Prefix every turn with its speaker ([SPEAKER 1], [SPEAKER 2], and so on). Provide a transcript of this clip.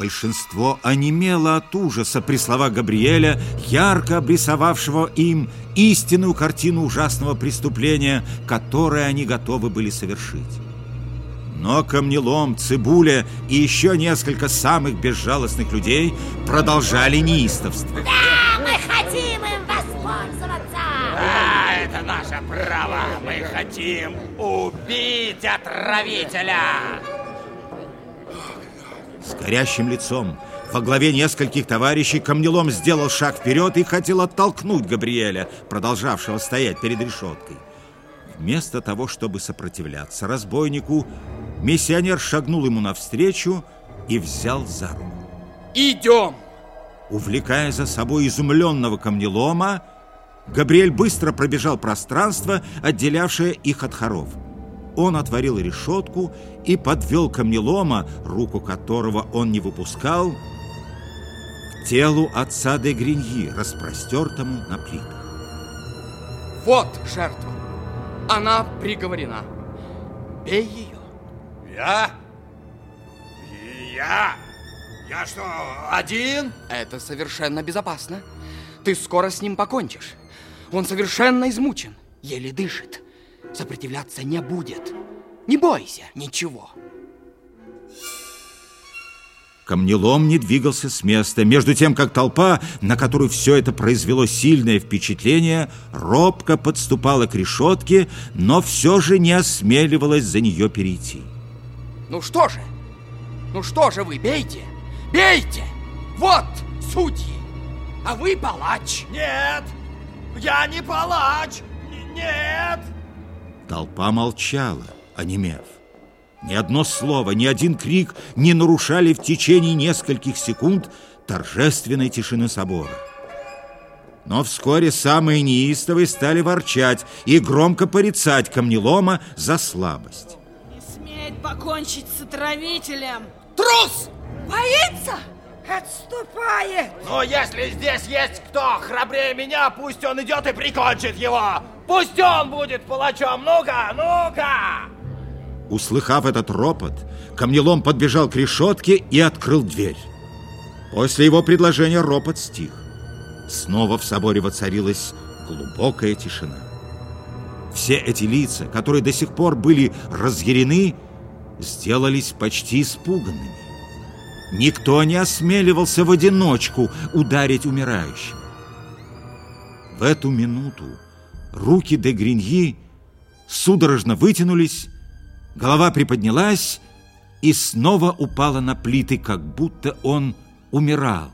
[SPEAKER 1] Большинство онемело от ужаса при словах Габриэля, ярко обрисовавшего им истинную картину ужасного преступления, которое они готовы были совершить. Но камнелом, цибуля и еще несколько самых безжалостных людей продолжали неистовство.
[SPEAKER 2] Да, мы хотим им воспользоваться!
[SPEAKER 3] Да, это наше право! Мы хотим убить отравителя!
[SPEAKER 1] С горящим лицом во главе нескольких товарищей камнелом сделал шаг вперед и хотел оттолкнуть Габриэля, продолжавшего стоять перед решеткой. Вместо того, чтобы сопротивляться разбойнику, миссионер шагнул ему навстречу и взял за руку.
[SPEAKER 3] Идем!
[SPEAKER 1] Увлекая за собой изумленного камнелома, Габриэль быстро пробежал пространство, отделявшее их от хоров. Он отворил решетку и подвел камнелома, руку которого он не выпускал, к телу отца де Гриньи, распростертому на плитах.
[SPEAKER 4] Вот жертва. Она приговорена. Бей ее.
[SPEAKER 3] Я? Я? Я что, один?
[SPEAKER 4] Это совершенно безопасно. Ты скоро с ним покончишь. Он совершенно измучен, еле дышит. Сопротивляться не будет. Не бойся ничего.
[SPEAKER 1] Камнелом не двигался с места, между тем, как толпа, на которую все это произвело сильное впечатление, робко подступала к решетке, но все же не осмеливалась за нее перейти.
[SPEAKER 4] Ну что же? Ну что же вы, бейте! Бейте! Вот судьи! А вы палач!
[SPEAKER 3] Нет! Я не палач! Нет!
[SPEAKER 1] Толпа молчала, онемев. Ни одно слово, ни один крик не нарушали в течение нескольких секунд торжественной тишины собора. Но вскоре самые неистовые стали ворчать и громко порицать камнелома за слабость.
[SPEAKER 5] Не смеет покончить с отравителем.
[SPEAKER 4] Трус!
[SPEAKER 2] Боится? Отступает!
[SPEAKER 3] Но если здесь есть кто храбрее меня, пусть он идет и прикончит его! Пусть он будет палачом! Ну-ка, ну-ка!
[SPEAKER 1] Услыхав этот ропот, камнелом подбежал к решетке и открыл дверь. После его предложения ропот стих. Снова в соборе воцарилась глубокая тишина. Все эти лица, которые до сих пор были разъярены, сделались почти испуганными. Никто не осмеливался в одиночку ударить умирающего. В эту минуту руки де Гриньи судорожно вытянулись, голова приподнялась и снова упала на плиты, как будто он умирал.